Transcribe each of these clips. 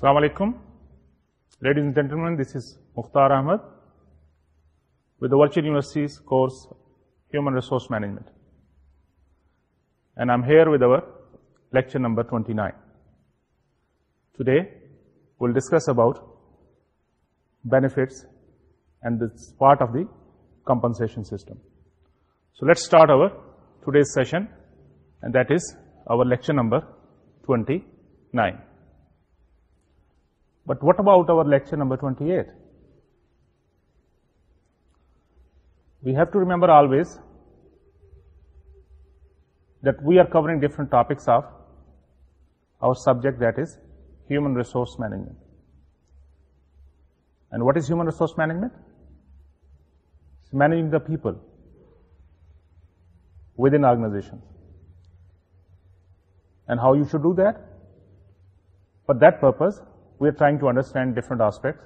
Assalamu alaikum. Ladies and gentlemen, this is Mukhtar Ahmed with the Virtual University's course Human Resource Management. And I'm here with our lecture number 29. Today, we'll discuss about benefits and this part of the compensation system. So let's start our today's session, and that is our lecture number 29. But what about our lecture number 28? We have to remember always that we are covering different topics of our subject, that is human resource management. And what is human resource management? It's managing the people within organizations. And how you should do that? For that purpose, we are trying to understand different aspects,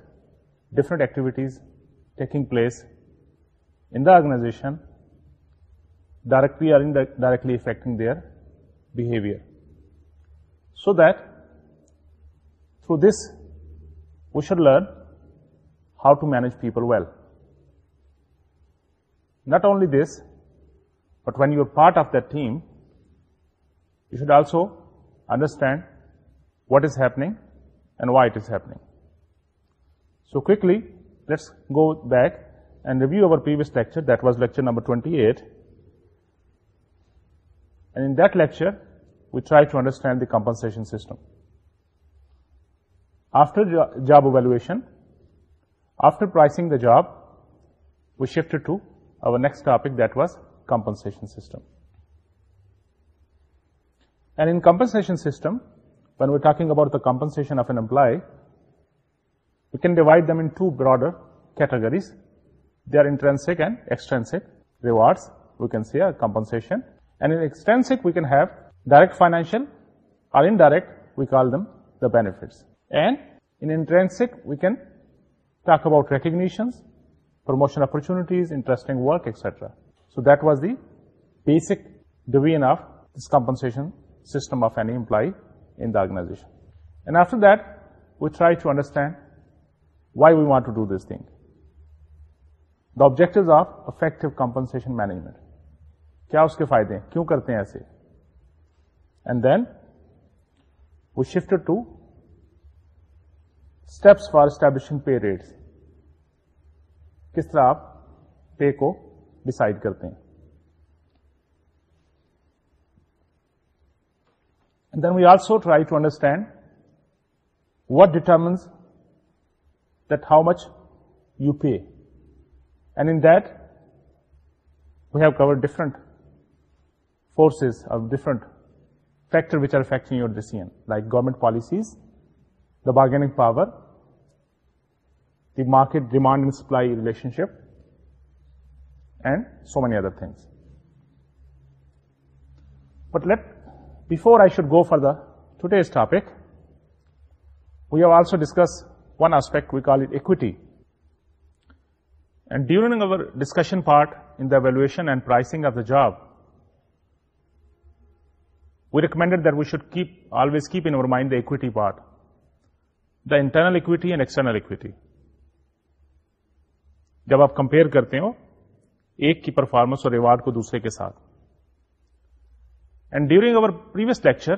different activities taking place in the organization, directly or indirectly affecting their behavior. So that through this, we should learn how to manage people well. Not only this, but when you are part of that team, you should also understand what is happening and why it is happening. So quickly, let's go back and review our previous lecture. That was lecture number 28. And in that lecture, we tried to understand the compensation system. After job evaluation, after pricing the job, we shifted to our next topic, that was compensation system. And in compensation system, we talk about compensation we can divide them into broader categories we can have direct financial we call them the benefits we can talk about recognitions promotion opportunities interesting work extra so that was the basic division of this compensation system of an employee organisation and after that we try to understand why we want to do this thing the objective of effect compensation management کیا اس کے فائدے ہیں کیوں کرتے ہیں ایسے and then وسٹبلشن periods کس طرح آپ پے کو ڈسائڈ کرتے ہیں And then we also try to understand what determines that how much you pay. And in that, we have covered different forces of different factors which are affecting your decision, like government policies, the bargaining power, the market demand and supply relationship, and so many other things. But let for I should go for the have also topic we aspect, also discuss one equity. We call it equity and during our discussion part in the the and pricing of the job we recommended always should keep always keep in mind the the part the and and equity. جب آپ compare کرتے ہو ایک کی performance اور reward کو دوسرے کے ساتھ and during our previous lecture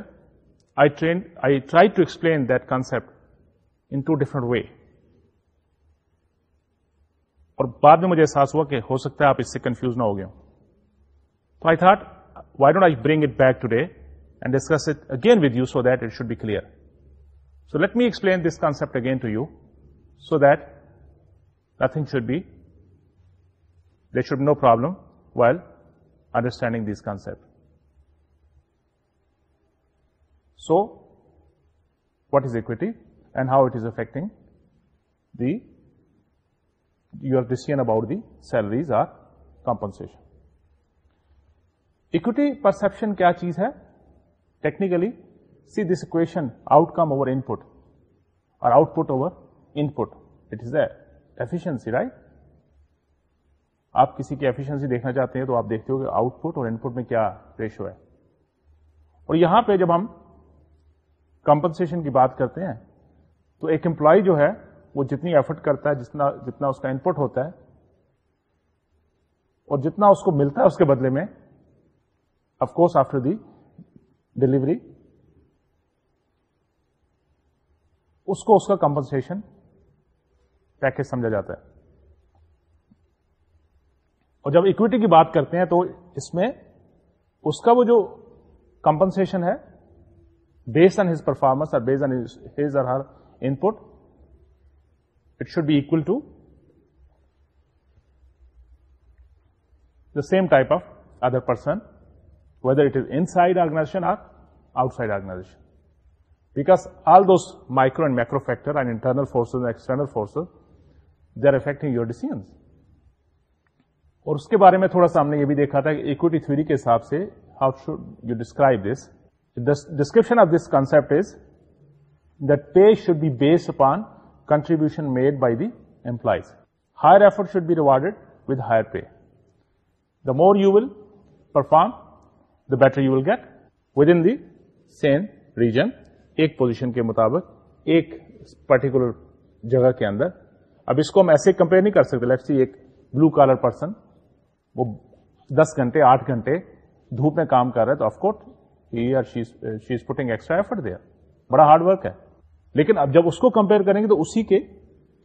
I trained, I try to explain that concept in two different way اور بعد میں مجھے احساس ہوا کہ ہو سکتا ہے آپ اس سے کنفیوز نہ ہو گئے تو I thought why don't I bring it back today and discuss it again with you so that it should be clear so let me explain this concept again to you so that nothing should be there should no problem while understanding this concept so what is equity and how it is affecting the, your decision about the salaries or compensation equity perception کیا چیز ہے technically see this equation outcome over in output put over input is a efficiency right آپ کسی کی efficiency دیکھنا چاہتے ہیں تو آپ دیکھتے ہو کہ آؤٹ پٹ اور ان پٹ میں کیا ریشو ہے اور یہاں پہ جب ہم کمپنسیشن کی بات کرتے ہیں تو ایک امپلائی جو ہے وہ جتنی ایفرٹ کرتا ہے جتنا جتنا اس کا انپٹ ہوتا ہے اور جتنا اس کو ملتا ہے اس کے بدلے میں کورس آفٹر دی ڈلیوری اس کو اس کا کمپنسیشن پیکج سمجھا جاتا ہے اور جب اکویٹی کی بات کرتے ہیں تو اس میں اس کا وہ جو کمپنسیشن ہے based on his performance or based on his, his or her input, it should be equal to the same type of other person, whether it is inside organization or outside organization. Because all those micro and macro factor and internal forces and external forces, they are affecting your decisions. اور اس کے بارے میں تھوڑا سا ہم نے یہ بھی دیکھا تھا کہ ایکوٹی تھیوری کے حساب سے how should you describe this description of this concept is the pay should be based upon contribution made by the employees higher effort should be rewarded with higher pay the more you will perform the better get with in them reason ایک position کے مطابق ایک particular جگہ کے اندر اب اس کو ہم ایسے کمپیئر نہیں کر سکتے ایک بلو کالر پرسن وہ دس گھنٹے آٹھ گھنٹے دھوپ میں کام کر رہا ہے تو آف کورس بڑا ہارڈ ورک ہے لیکن اب جب اس کو کمپیئر کریں گے تو اسی کے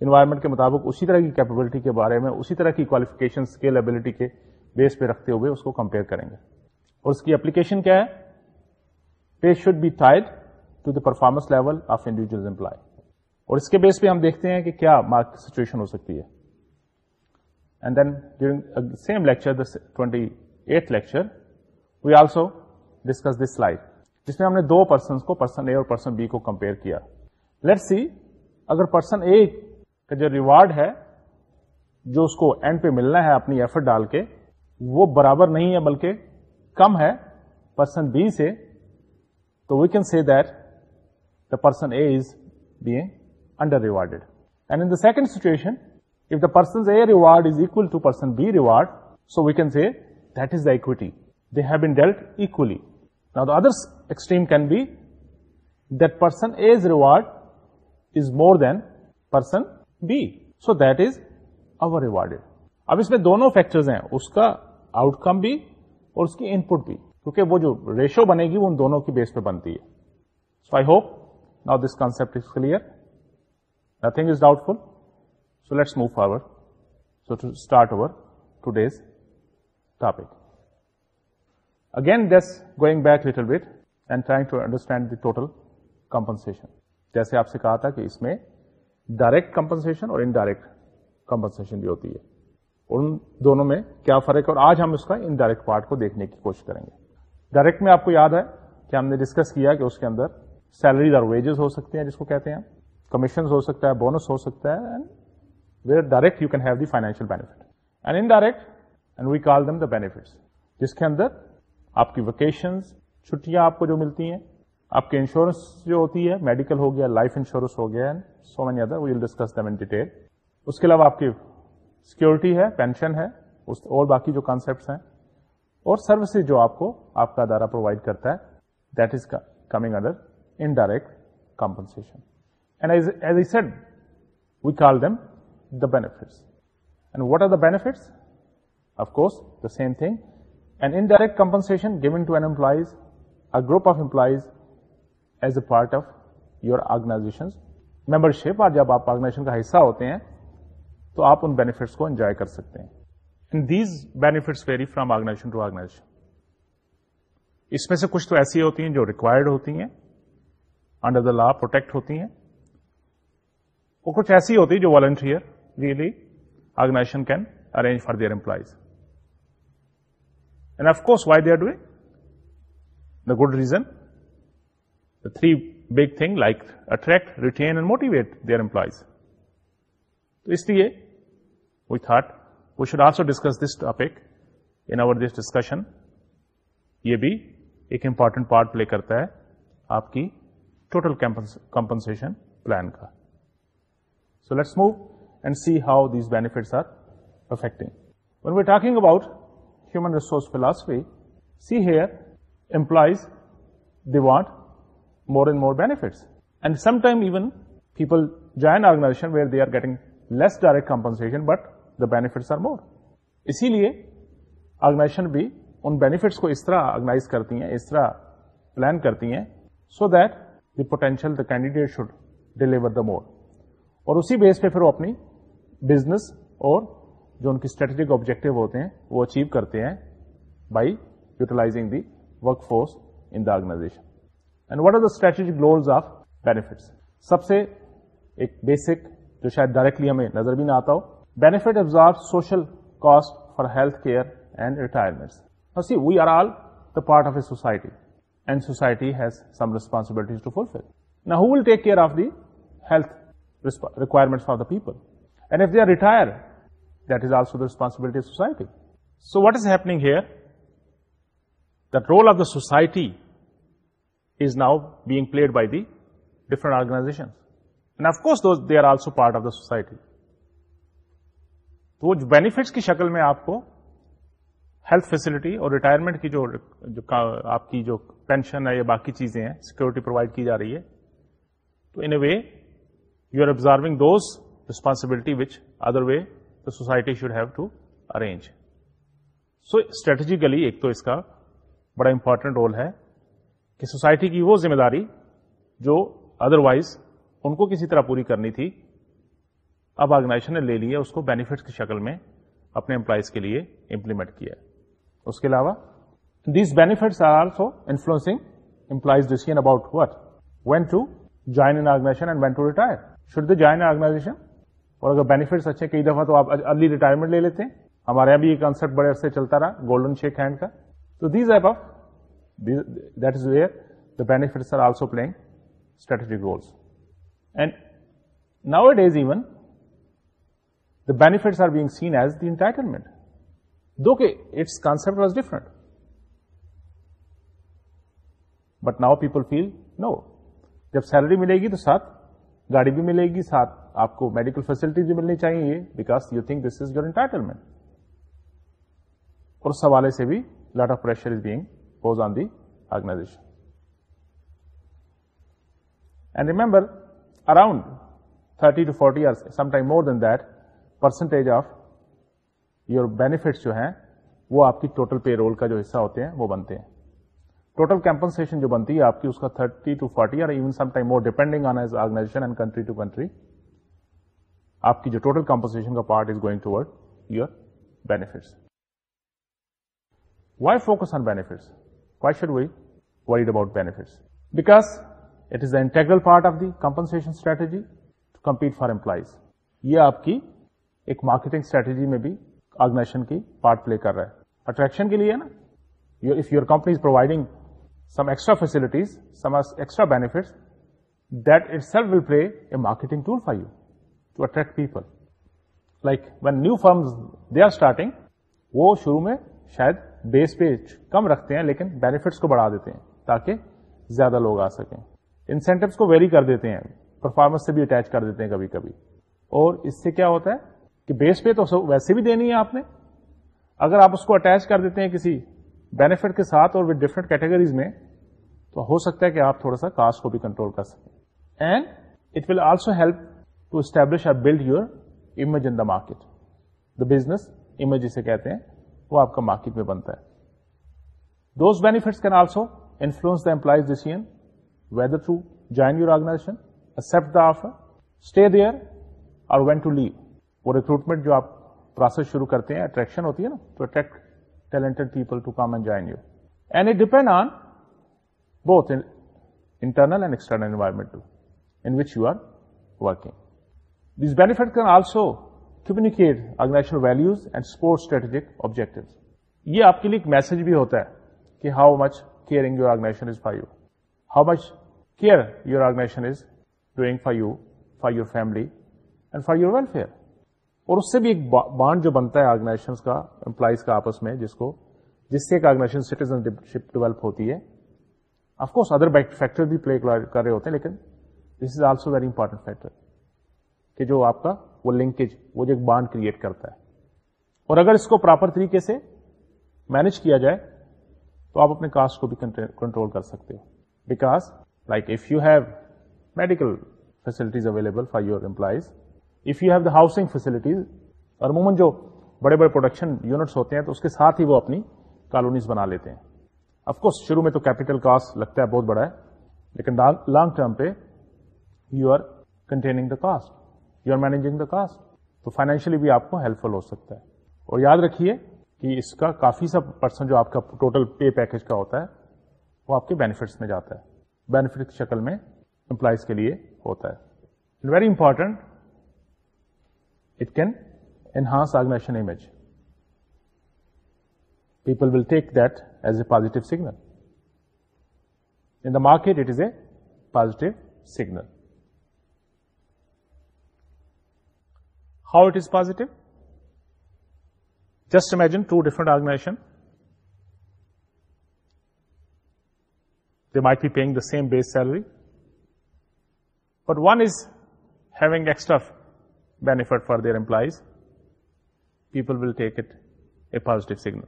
انوائرمنٹ کے مطابق اسی طرح کی کیپبلٹی کے بارے میں اسی طرح کی کوالیفکیشن اسکیل کوالیفکیشنٹی کے بیس پہ رکھتے ہوئے اس کو کمپیئر کریں گے اور اس کی اپلیکیشن کیا ہے pay should be tied to the performance level of individual employee اور اس کے بیس پہ ہم دیکھتے ہیں کہ کیا مارک سچویشن ہو سکتی ہے and then during same lecture twenty eight lecture we also discuss this slide جس میں ہم نے دو پرسن کو پرسن اے اور پرسن بی کو کمپیئر کیا لیٹ سی اگر پرسن اے کا جو ریوارڈ ہے جو اس کو اینڈ پہ ملنا ہے اپنی ایفٹ ڈال کے وہ برابر نہیں ہے بلکہ کم ہے پرسن بی سے تو we can see that the person A is being under rewarded and in second reward is equal to person B reward so we can see is the equity been dealt equally Now the other extreme can be that person A's reward is more than person B. So that is over rewarded. اب اس میں دونوں factors ہیں اس کا out کم بھی اور اس کی ان پٹ بھی کیونکہ وہ جو ریشو بنے گی وہ ان دونوں کی بیس پہ بنتی ہے so I hope now this concept is clear nothing is doubtful so let's move forward so to start over to these topic again this going back little with and trying to understand the total compensation جیسے آپ سے کہا تھا کہ اس میں direct compensation اور indirect compensation بھی ہوتی ہے ان دونوں میں کیا فرق ہے اور آج ہم اس کا انڈائریکٹ پارٹ کو دیکھنے کی کوشش کریں گے ڈائریکٹ میں آپ کو یاد ہے کہ ہم نے ڈسکس کیا کہ اس کے اندر سیلریز اور ویجز ہو سکتے ہیں جس کو کہتے ہیں کمیشن ہو سکتا ہے بونس ہو سکتا ہے where direct you can have the financial benefit but indirect and we call them the benefits جس کے اندر آپ کی ویکیشنز چھٹیاں آپ کو جو ملتی ہیں آپ کے انشورنس جو ہوتی ہے میڈیکل ہو گیا لائف انشورنس ہو گیا so many other we'll discuss them in detail اس کے علاوہ آپ کی سیکورٹی ہے پینشن ہے اور باقی جو کانسیپٹس ہیں اور سروسز جو آپ کو آپ کا ادارہ پرووائڈ کرتا ہے that is coming other indirect compensation as said we call them the benefits and what are the course of course same thing and indirect compensation given to an employees a group of employees as a part of your organisation membership اور جب آپ organisation کا حصہ ہوتے ہیں تو آپ ان بینیفٹس کو انجوائے کر سکتے ہیں in these benefits vary from organisation to organisation اس میں سے کچھ تو ایسی ہوتی ہیں جو ریکوائرڈ ہوتی ہیں انڈر دا لا پروٹیکٹ ہوتی ہیں اور کچھ ایسی ہوتی ہے جو volunteer really organisation can arrange for their employees of course why they are do it the good reason three big thing like attract retain and motivate their employees تو اس لیے we thought we should discuss this topic in our this discussion یہ بھی ایک important part play کرتا ہے آپ کی ٹوٹل کمپنسن پلان کا so let's move and see how these benefits are affecting talking about human resource philosophy, see here, employees, they want more and more benefits. And sometimes even people join organization where they are getting less direct compensation, but the benefits are more. اسی لیے organization بھی ان benefits کو اس طرح organise کرتی ہیں اس طرح plan کرتی ہیں so that the potential the candidate should deliver the more اور اسی بیس پہ پھر وہ اپنی بزنس اور جو ان کی اسٹریٹجک آبجیکٹو ہوتے ہیں وہ اچیو کرتے ہیں by utilizing the work force in the organization and what are the strategic goals of benefits سب سے ایک بیسک جو شاید ڈائریکٹلی ہمیں نظر بھی نہ آتا ہو benefit absorb social cost for health care and retirement see we are all the part of a society and society has some responsibilities to fulfil نا who will take care of the health requirement of the people and if they are retire that is also responsibility society so what is happening here the role of the society is now being played by the different organisations and of course they are also part of the society تو وہ benefits کی شکل میں آپ کو health facility اور retirement کی جو جو آپ کی جو پینشن ہے یا باقی چیزیں ہیں سیکورٹی پرووائڈ کی جا رہی ہے تو in a way you are absorbing those responsibility which otherwise society should have to arrange so strategically ایک تو اس کا بڑا امپورٹنٹ رول ہے کہ سوسائٹی کی وہ ذمہ داری جو ادروائز ان کو کسی طرح پوری کرنی تھی اب آرگنائزیشن نے لے لی ہے اس کو بینیفٹس کی شکل میں اپنے امپلائیز کے لیے امپلیمنٹ کیا اس کے علاوہ these benefits are also influencing employees decision about what when to join join organisation and when to retire should organisation اور اگر بینیفٹس اچھے کئی دفعہ تو آپ ارلی ریٹائرمنٹ لے لیتے ہیں ہمارے یہاں بھی یہ کانسپٹ بڑے عرصے چلتا رہا گولڈن شیک ہینڈ کا تو these app of that is where the benefits are also playing strategic roles and now it even the benefits are being seen as the entitlement though کے it's concept was different but now people feel no جب salary ملے گی تو ساتھ گاڑی بھی ملے گی ساتھ آپ کو میڈیکل فیسلٹیز بھی ملنی چاہیے because you think this is your entitlement اور اس حوالے سے بھی lot of pressure is being pose on the organisation and remember around thirty to forty time more than that percentage of your benefits جو ہیں وہ آپ کی ٹوٹل پے رول کا جو حصہ ہوتے ہیں وہ بنتے ہیں ٹوٹل کمپنسن جو بنتی ہے آپ کی اس کا thirty to forty even some time more depending on as organisation and country to country آپ کی جو ٹوٹل کمپنسن کا part is going ٹوڈ your benefits why focus on why should we wide about benefits because it is the integral part of the compensation strategy to compete for employees یہ آپ کی ایک marketing strategy میں بھی organization کی part پلے کر رہا ہے اٹریکشن کے لیے نا you if your company is providing some extra facilities some extra benefits that is self will play a marketing tool for you to attract people like when new firms they are starting وہ شروع میں شاید بیس page کم رکھتے ہیں لیکن benefits کو بڑھا دیتے ہیں تاکہ زیادہ لوگ آ سکیں انسینٹوس کو ویری کر دیتے ہیں پرفارمنس سے بھی اٹیچ کر دیتے ہیں کبھی کبھی اور اس سے کیا ہوتا ہے کہ بیس پہ تو ویسے بھی دینی ہے آپ نے اگر آپ اس کو اٹیچ کر دیتے ہیں کسی بینیفٹ کے ساتھ اور وتھ ڈفرنٹ کیٹیگریز میں تو ہو سکتا ہے کہ آپ تھوڑا سا کاسٹ کو بھی کنٹرول کر سکیں and it will also help to establish or build your image in the market the business image جسے کہتے ہیں وہ آپ کا مارکیٹ میں بنتا ہے those benefit can also influence the employees decision whether through join your organisation accept the offer stay there اور وین ٹو لیو وہ ریکروٹمنٹ جو آپ پروسیس شروع کرتے ہیں اٹریکشن ہوتی ہے نا to attract talent people to come and join you and it depend on both internal and external environment to in which you are working benefits can can also organizational values and support strategic objective یہ آپ کے لیے ایک message بھی ہوتا ہے کہ how much caring your organization is for you how much care your organization is doing for you for your family and for your welfare اور اس سے بھی ایک بانڈ جو بنتا ہے آرگنائزیشن کا امپلائیز کا آپس میں جس کو جس سے ایک آرگنائزیشن سٹیزن شپ ڈیولپ ہوتی ہے افکوس ادر فیکٹر بھی پلے کر رہے ہوتے ہیں لیکن this is also very important factor کہ جو آپ کا وہ لنکیج وہ جو بانڈ کریٹ کرتا ہے اور اگر اس کو پراپر طریقے سے مینج کیا جائے تو آپ اپنے کاسٹ کو بھی کنٹرول کر سکتے ہو because like if you have medical facilities available for your employees if you have the housing facilities اور عموماً جو بڑے بڑے پروڈکشن یونٹس ہوتے ہیں تو اس کے ساتھ ہی وہ اپنی کالونیز بنا لیتے ہیں کورس شروع میں تو کیپیٹل کاسٹ لگتا ہے بہت بڑا ہے لیکن لانگ ٹرم پہ you are containing the cost you are managing the cost تو فائنینشلی بھی آپ کو ہیلپ فل ہو سکتا ہے اور یاد رکھیے کہ اس کا کافی سا پرسن جو آپ کا ٹوٹل پے پیکج کا ہوتا ہے وہ آپ کے بینیفٹس میں جاتا ہے بینیفٹ کی شکل میں امپلائیز کے لیے ہوتا ہے very important it can enhance organisation image people will take that as a positive signal in the market it is a positive signal How it is positive? Just imagine two different organizations. They might be paying the same base salary, but one is having extra benefit for their employees. People will take it a positive signal,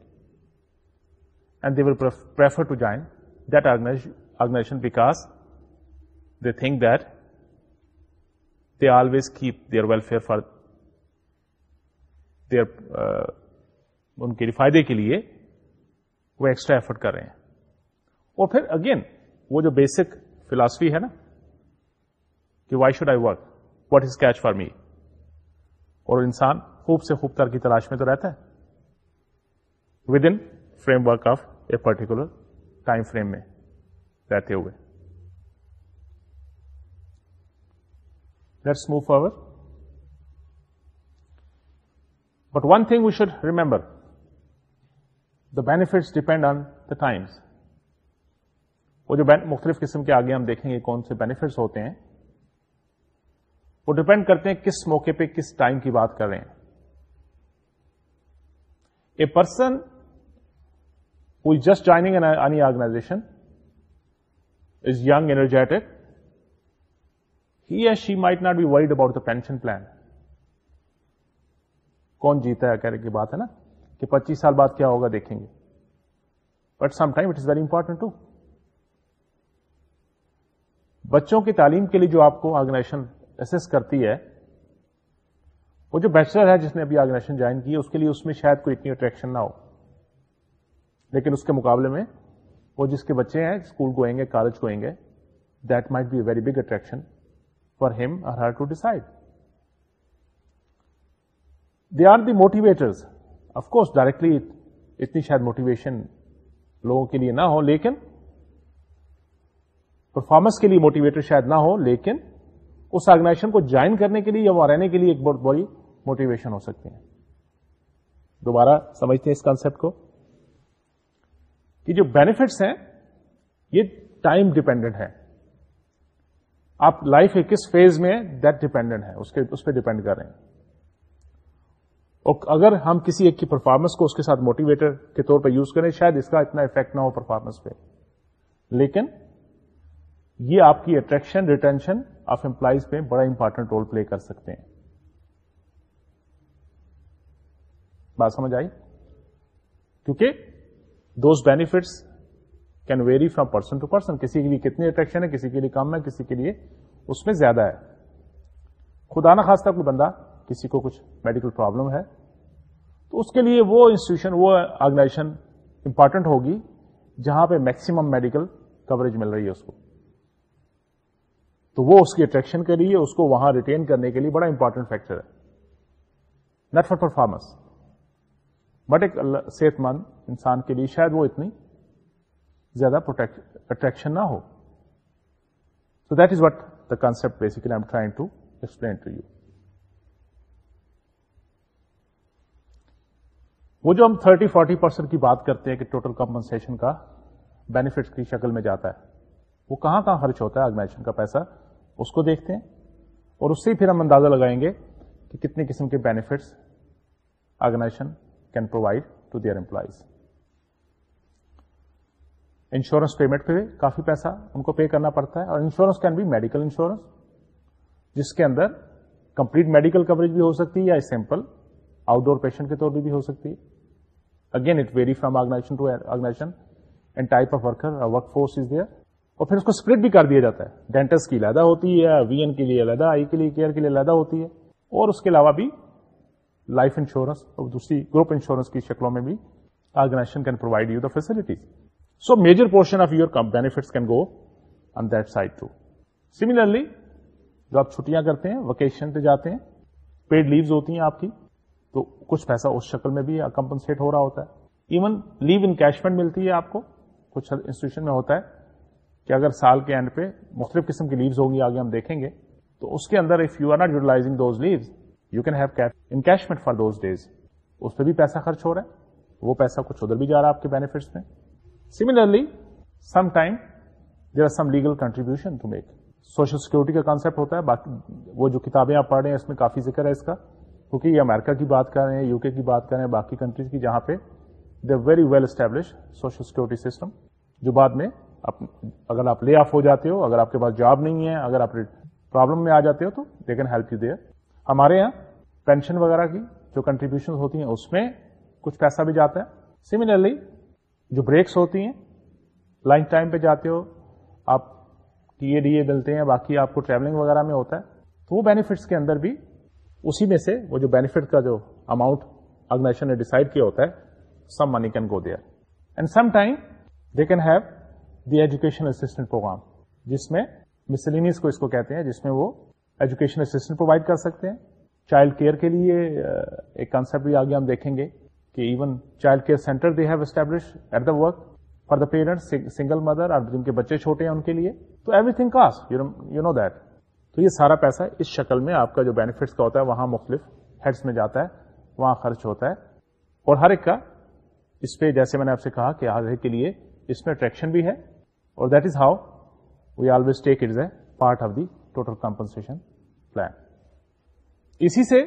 and they will prefer to join that organization because they think that they always keep their welfare for Uh, ان کے فائدے کے لیے وہ extra effort کر رہے ہیں اور پھر اگین وہ جو بیسک فلاسفی ہے نا کہ why should I work what is catch for me اور انسان خوب سے خوب تر کی تلاش میں تو رہتا ہے within framework of a particular time frame میں رہتے ہوئے let's move forward one thing we should remember the benefits depend on the times وہ جو مختلف قسم کے آگے ہم دیکھیں گے کون سے بینیفٹس ہوتے ہیں وہ ڈپینڈ کرتے ہیں کس موقع پہ کس ٹائم کی بات کر رہے ہیں a person just joining an organisation is young energetic he as she might not be worried about the pension plan کون جیتا ہے بات ہے نا کہ پچیس سال بعد کیا ہوگا دیکھیں گے but some time it is very important to بچوں کی تعلیم کے لیے جو آپ کو آرگنائزیشن اسس کرتی ہے وہ جو بیچلر ہے جس نے ابھی آرگنائزیشن جوائن کی اس کے لیے اس میں شاید کوئی اتنی اٹریکشن نہ ہو لیکن اس کے مقابلے میں وہ جس کے بچے ہیں اسکول گوئیں گے کالج گوئیں گے that might be a very big attraction for him or her to decide they are the motivators of course directly اتنی شاید موٹیویشن لوگوں کے لیے نہ ہو لیکن پرفارمنس کے لیے موٹیویٹر شاید نہ ہو لیکن اس آرگنائزیشن کو جوائن کرنے کے لیے یا وہاں رہنے کے لیے ایک بہت بڑی موٹیویشن ہو سکتی ہے دوبارہ سمجھتے ہیں اس کانسپٹ کو کہ جو بینیفٹس ہیں یہ ٹائم ڈپینڈنٹ ہے آپ لائف کے کس فیز میں دیٹ ڈیپینڈنٹ ہے اس پہ ڈیپینڈ کر رہے ہیں اور اگر ہم کسی ایک کی پرفارمنس کو اس کے ساتھ موٹیویٹر کے طور پر یوز کریں شاید اس کا اتنا افیکٹ نہ ہو پرفارمنس پہ لیکن یہ آپ کی اٹریکشن ریٹینشن آف امپلائیز پہ بڑا امپارٹینٹ رول پلے کر سکتے ہیں بات سمجھ آئی کیونکہ those benefits can vary from person to person کسی کے لیے کتنی اٹریکشن ہے کسی کے لیے کم ہے کسی کے لیے اس میں زیادہ ہے خدا نا خاصتا کوئی بندہ کسی کو کچھ میڈیکل پرابلم ہے تو اس کے لیے وہ انسٹیٹیوشن وہ آرگنائزیشن امپارٹنٹ ہوگی جہاں پہ میکسیمم میڈیکل کوریج مل رہی ہے اس کو تو وہ اس کی اٹریکشن کے لیے اس کو وہاں ریٹین کرنے کے لیے بڑا امپورٹنٹ فیکٹر ہے نیٹ فار پرفارمنس بٹ ایک صحت مند انسان کے لیے شاید وہ اتنی زیادہ اٹریکشن نہ ہو so that is what the concept basically I am trying to explain to you وہ جو ہم 30 40 پرسینٹ کی بات کرتے ہیں کہ ٹوٹل کمپنسن کا بینیفٹ کی شکل میں جاتا ہے وہ کہاں کہاں خرچ ہوتا ہے آرگنائزیشن کا پیسہ اس کو دیکھتے ہیں اور اس سے پھر ہم اندازہ لگائیں گے کہ کتنے قسم کے benefits organisation can provide to their employees insurance payment پہ کافی پیسہ ان کو پے کرنا پڑتا ہے اور انشورنس کین بھی میڈیکل انشورنس جس کے اندر کمپلیٹ میڈیکل کوریج بھی ہو سکتی ہے یا سیمپل آؤٹ ڈور پیشنٹ کے طور پہ بھی ہو سکتی ہے again it vary from organisation organisation to and type of worker workforce is there اور پھر اس کو اسپلٹ بھی کر دیا جاتا ہے ڈینٹس کی علیحدہ ہوتی ہے وی این کے لیے علیحدہ آئی کے لیے کیئر کے لیے علیحدہ ہوتی ہے اور اس کے علاوہ بھی لائف انشورنس اور دوسری گروپ انشورنس کی شکلوں میں بھی organisation can provide you the facilities so major portion of your benefits can go on that side too similarly جو آپ چھٹیاں کرتے ہیں ویکیشن پہ جاتے ہیں پیڈ لیوز ہوتی ہیں آپ کی تو کچھ پیسہ اس شکل میں بھی کمپنسیٹ ہو رہا ہوتا ہے ایون لیو ان کیشمنٹ ملتی ہے آپ کو کچھ انسٹیٹیوشن میں ہوتا ہے کہ اگر سال کے اینڈ پہ مختلف قسم کی لیوز ہوگی آگے ہم دیکھیں گے تو اس کے اندر if you you are not those those leaves can have for days اس پہ بھی پیسہ خرچ ہو رہا ہے وہ پیسہ کچھ ادھر بھی جا رہا ہے آپ کے بینیفٹس میں similarly some time there are some legal contribution to make social security کا کانسپٹ ہوتا ہے باقی وہ جو کتابیں آپ پڑھ رہے ہیں اس میں کافی ذکر ہے اس کا کیونکہ یہ امریکہ کی بات کر رہے ہیں یو کے کی بات کر رہے ہیں باقی کنٹریز کی جہاں پہ the very well establish social security system جو بعد میں اگر آپ لے آف ہو جاتے ہو اگر آپ کے پاس جاب نہیں ہے اگر آپ پرابلم میں آ جاتے ہو تو they can help you there ہمارے یہاں پینشن وغیرہ کی جو کنٹریبیوشن ہوتی ہیں اس میں کچھ پیسہ بھی جاتا ہے سملرلی جو بریکس ہوتی ہیں لنچ ٹائم پہ جاتے ہو آپ ٹی اے ڈی اے ملتے ہیں باقی آپ کو ٹریولنگ وغیرہ میں ہوتا ہے تو وہ بینیفٹس کے اندر بھی اسی میں سے وہ جو بینیفٹ کا جو اماؤنٹ آرگنائزیشن نے ڈیسائڈ کیا ہوتا ہے some money can go there and some time they can have the education assistant programme جس میں مسلینیز کو اس کو کہتے ہیں جس میں وہ ایجوکیشن اسٹینٹ پرووائڈ کر سکتے ہیں چائلڈ کیئر کے لیے ایک کانسپٹ بھی آگے ہم دیکھیں گے کہ even child care centre they have establish at the work for the parent single mother اور جن کے بچے چھوٹے ہیں ان کے لیے تو everything cost you know that تو یہ سارا پیسہ اس شکل میں آپ کا جو بینیفٹس کا ہوتا ہے وہاں مختلف ہیڈس میں جاتا ہے وہاں خرچ ہوتا ہے اور ہر ایک کا اس پہ جیسے میں نے آپ سے کہا کہ ہر ایک کے لیے اس میں اٹریکشن بھی ہے اور that is how we always take it a part of the total compensation plan اسی سے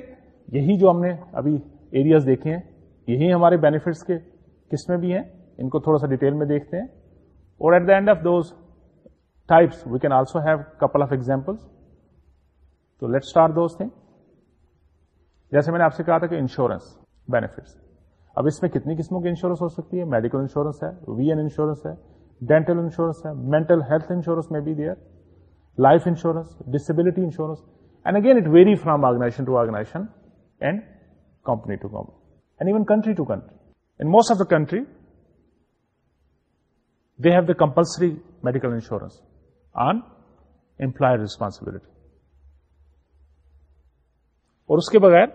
یہی جو ہم نے ابھی ایریاز دیکھے ہیں یہی ہمارے بینیفٹس کے میں بھی ہیں ان کو تھوڑا سا ڈیٹیل میں دیکھتے ہیں اور at the end of those types we can also have couple of examples تو لیٹ اسٹار دوست جیسے میں نے آپ سے کہا تھا کہ انشورنس بینیفٹس اب اس میں کتنی قسموں کی انشورنس ہو سکتی ہے میڈیکل انشورنس ہے وی این انشورنس ہے ڈینٹل انشورنس ہے مینٹل ہیلتھ انشورنس میں بھی there life insurance disability insurance and again it vary from organization to organization and company to company and even country to country in most of the country they have the compulsory medical insurance on employer responsibility اور اس کے بغیر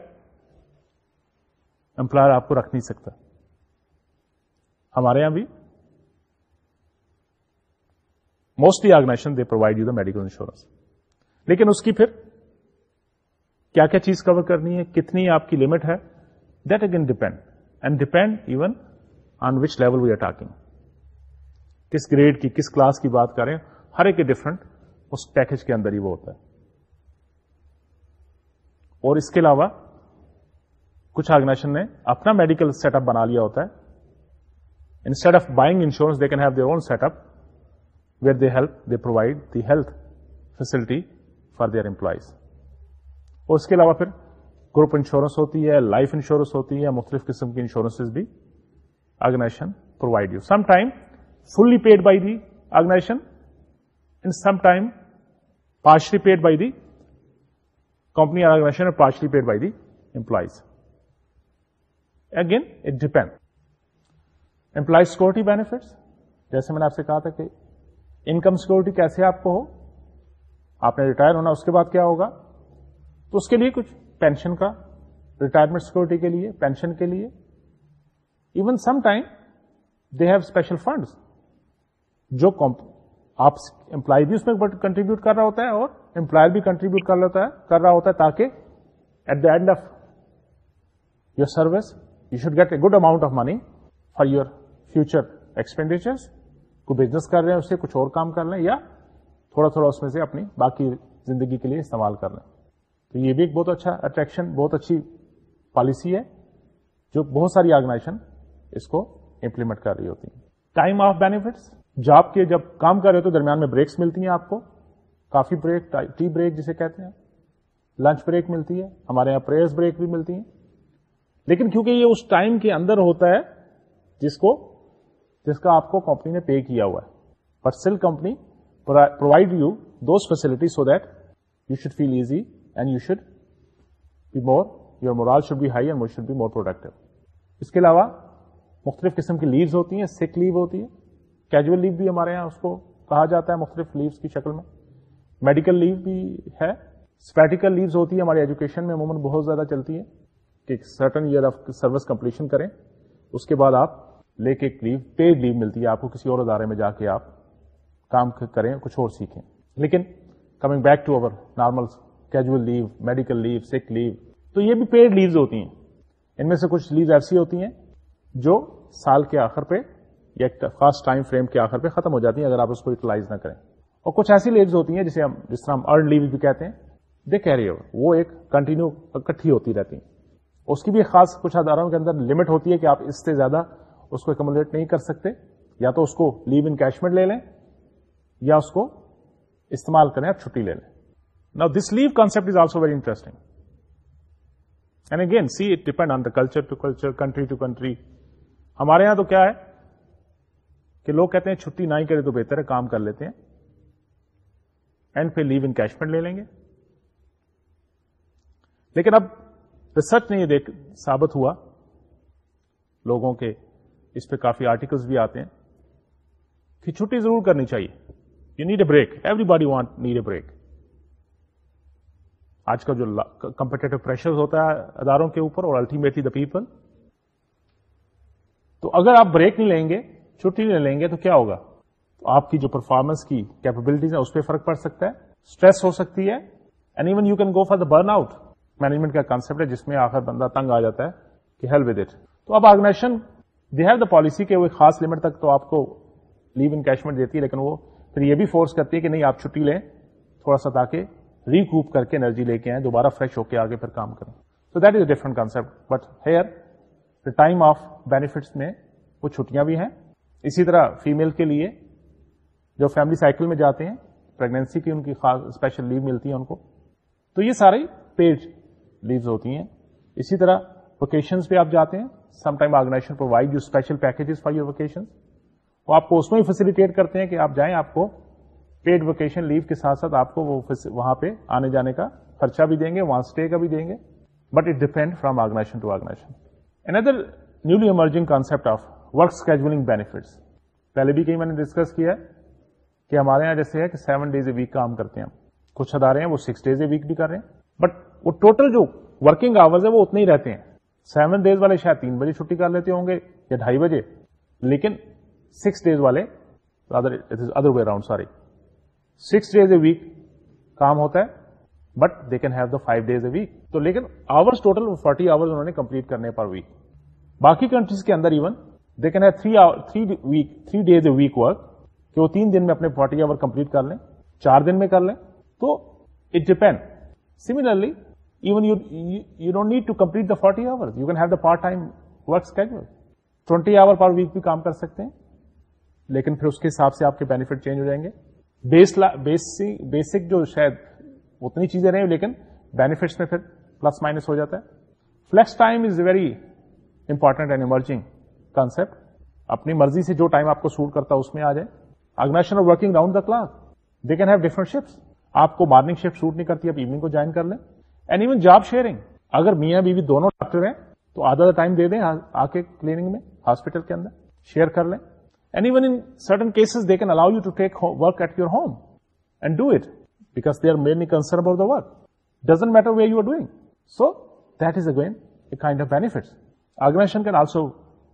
employer آپ کو رکھ نہیں سکتا ہمارے یہاں بھی mostly organization they provide you the medical insurance لیکن اس کی پھر کیا کیا چیز کور کرنی ہے کتنی آپ کی لمٹ ہے that again depend and depend even on which level we talking کس گریڈ کی کس کلاس کی بات کریں ہر ایک ڈفرنٹ اس پیکج کے اندر ہی وہ ہوتا ہے اور اس کے علاوہ کچھ آرگنیشن نے اپنا میڈیکل سیٹ اپ بنا لیا ہوتا ہے instead of buying insurance they can have their own set up they help they provide the health facility for their employees اور اس کے علاوہ پھر گروپ انشورنس ہوتی ہے لائف انشورنس ہوتی ہے مختلف قسم کی انشورنس بھی organization provide you some time fully paid by the organization in some time partially paid by the company organization are partially paid by the employees. Again, it depends. Employees security benefits جیسے میں نے آپ سے کہا تھا کہ income security کیسے آپ کو ہو آپ نے ریٹائر ہونا اس کے بعد کیا ہوگا تو اس کے لیے کچھ پینشن کا ریٹائرمنٹ سیکورٹی کے لیے پینشن کے لیے even some time they have special funds جو آپ امپلائی بھی اس میں کنٹریبیوٹ کر رہا ہوتا ہے اور امپلائر بھی کنٹریبیوٹ کر لیتا ہے کر رہا ہوتا ہے تاکہ at the end of your service you should get a good amount of money for your future expenditure کو بزنس کر رہے ہیں اس سے کچھ اور کام کر لیں یا تھوڑا تھوڑا اس میں سے اپنی باقی زندگی کے لیے استعمال کر لیں تو یہ بھی ایک بہت اچھا اٹریکشن بہت اچھی پالیسی ہے جو بہت ساری آرگنائزیشن اس کو امپلیمنٹ کر رہی ہوتی ہیں ٹائم آف بینیفٹس جاب کے جب کام کر رہے ہو تو درمیان میں بریکس ملتی ہیں آپ کو کافی بریک ٹی بریک جسے کہتے ہیں لنچ بریک ملتی ہے ہمارے یہاں پریئر بریک بھی ملتی ہیں لیکن کیونکہ یہ اس ٹائم کے اندر ہوتا ہے جس کو جس کا آپ کو کمپنی نے پے کیا ہوا ہے but still company provide you those facility so that you should feel easy and you should be more your morale should be high and more productive اس کے علاوہ مختلف قسم کی لیوز ہوتی ہیں سک لیو ہوتی ہے کیجول لیو بھی ہمارے یہاں اس کو کہا جاتا ہے مختلف لیوز کی شکل میں میڈیکل لیو بھی ہے اسپیٹیکل لیوز ہوتی ہے ہماری ایجوکیشن میں عموماً بہت زیادہ چلتی ہے کہ certain year of service completion کریں اس کے بعد آپ لے کے ایک لیو پیڈ لیو ملتی ہے آپ کو کسی اور ادارے میں جا کے آپ کام کریں کچھ اور سیکھیں لیکن coming back to over normal casual leave medical leave sick leave تو یہ بھی پیڈ لیوز ہوتی ہیں ان میں سے کچھ لیوز ایسی ہوتی ہیں جو سال کے آخر پہ یا خاص ٹائم فریم کے آخر پہ ختم ہو جاتی ہیں اگر آپ اس کو یوٹیلائز نہ کریں اور کچھ ایسی لیوز ہوتی ہیں جسے ہم جس طرح ہم ارن لیو بھی کہتے ہیں کیری اوور وہ ایک کنٹینیو اکٹھی ہوتی رہتی ہیں اس کی بھی خاص کچھ اداروں کے اندر لمٹ ہوتی ہے کہ آپ اس سے زیادہ اس کو اکمولیٹ نہیں کر سکتے یا تو اس کو لیو ان کیشمنٹ لے لیں یا اس کو استعمال کریں چھٹی لے لیں نا this leave concept is also very interesting and again see it depend on the culture to culture country to country ہمارے یہاں تو کیا ہے کہ لوگ کہتے ہیں چھٹی نہ ہی کرے تو بہتر ہے کام کر لیتے ہیں اینڈ پھر لیو ان کیشمنٹ لے لیں گے لیکن اب ریسرچ نے یہ ثابت ہوا لوگوں کے اس پہ کافی آرٹیکلس بھی آتے ہیں کہ چھٹی ضرور کرنی چاہیے you need a break everybody want need a break آج کا جو کمپیٹیو پریشر ہوتا ہے اداروں کے اوپر اور الٹیمیٹلی دا پیپل تو اگر آپ بریک نہیں لیں گے چھٹی نہیں لیں گے تو کیا ہوگا آپ کی جو پرفارمنس کی کیپبلٹیز ہیں اس پہ فرق پڑ سکتا ہے اسٹریس ہو سکتی ہے and even you can go for the burn out management کا کانسپٹ ہے جس میں آخر بندہ تنگ آ جاتا ہے کہ ود اٹ تو اب organization they have the policy کے وہ خاص لمٹ تک تو آپ کو لیو ان کیشمنٹ دیتی ہے لیکن وہ پھر یہ بھی فورس کرتی ہے کہ نہیں آپ چھٹی لیں تھوڑا سا تاکہ ریکوپ کر کے انرجی لے کے آئیں دوبارہ فریش ہو کے آگے پھر کام کریں تو is a different concept but here the time off benefits میں وہ چھٹیاں بھی ہیں اسی طرح فیمل کے لیے جو فیملی سائیکل میں جاتے ہیں پرگنسی کی ان کی خاص اسپیشل لیو ملتی ہے ان کو تو یہ ساری پیڈ لیوز ہوتی ہیں اسی طرح ووکیشن پہ آپ جاتے ہیں some time organization provide you special packages for your وہ آپ کو اس میں فیسلٹیٹ کرتے ہیں کہ آپ جائیں آپ کو پیڈ ووکیشن لیو کے ساتھ ساتھ آپ کو وہاں پہ آنے جانے کا خرچہ بھی دیں گے وہاں اسٹے کا بھی دیں گے but it depend from organization to organization another newly emerging concept of work scheduling benefits پہلے بھی کہیں میں نے ڈسکس کیا ہے کہ ہمارے یہاں جیسے ہے کہ سیون ڈیز اے ویک کام کرتے ہیں کچھ ادارے ہیں وہ سکس ڈیز اے ویک بھی کر رہے ہیں بٹ وہ ٹوٹل جو ورکنگ آورز وہ اتنے ہی رہتے ہیں سیون ڈیز والے شاید تین بجے چھٹی کر لیتے ہوں گے یا ڈھائی بجے لیکن سکس ڈیز والے other way around sorry six days a week کام ہوتا ہے but they can have the five days a week تو لیکن hours total forty hour complete کرنے پر ویک باقی کنٹریز کے اندر even they can have three week three days a week work کہ وہ تین دن میں اپنے فورٹی آور کمپلیٹ کر لیں چار دن میں کر لیں تو it depend similarly even you you don't need to complete the forty hour you can have the part time casual twenty hour per week بھی کام کر سکتے ہیں لیکن پھر اس کے حساب سے آپ کے بینیفٹ چینج ہو جائیں گے بیسک جو شاید اتنی چیزیں رہیں لیکن بینیفٹس میں پھر پلس مائنس ہو جاتا ہے flex time is very important and emerging concept اپنی مرضی سے جو ٹائم آپ کو سوٹ کرتا ہے اس میں آ جائے organization of working round the clock they can have different shift آپ کو مارننگ شفٹ سوٹ نہیں کرتی آپ ایوننگ کو جوائن کر لیں اینڈ ایون جاب شیئرنگ اگر میاں بیوی دونوں ڈاکٹر ہیں تو آدھا آدھا ٹائم دے دیں آ کے کلینک میں ہاسپٹل کے اندر شیئر کر لیں and even in certain cases they can allow you to take work at your home and do it because they are mainly concern about the work doesn't matter way you are doing so that is again a kind of benefits organization can also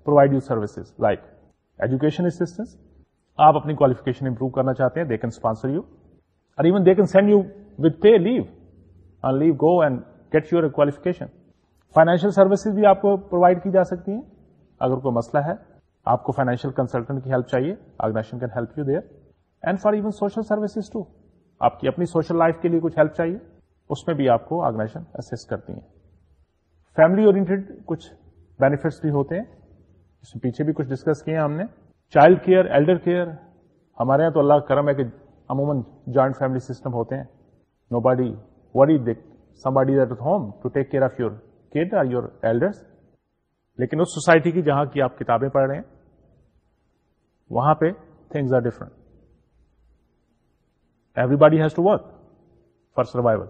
provide you services like education assistance آپ اپنی qualification improve کرنا چاہتے ہیں they can sponsor you اور even they can send you with pay leave leave go and get qualification financial services بھی آپ کو provide کی جا سکتی ہیں اگر کوئی مسئلہ ہے آپ کو فائنینشیل کنسلٹنٹ کی ہیلپ چاہیے organization can help you there and for even social services to آپ کی اپنی سوشل لائف کے لیے کچھ ہیلپ چاہیے اس میں بھی آپ کو آرگنیشن اسسٹ کرتی ہیں فیملی اورینٹیڈ کچھ بینیفٹس بھی ہوتے ہیں اس پیچھے بھی کچھ ڈسکس کیے ہیں ہم نے چائلڈ کیئر ایلڈر کیئر ہمارے یہاں تو اللہ کا کرم ہے کہ عموماً جوائنٹ فیملی سسٹم ہوتے ہیں nobody worry that somebody at home to take care of your kid or your elders لیکن اس سوسائٹی کی جہاں کی آپ کتابیں پڑھ رہے ہیں وہاں پہ things are different everybody has to work for survival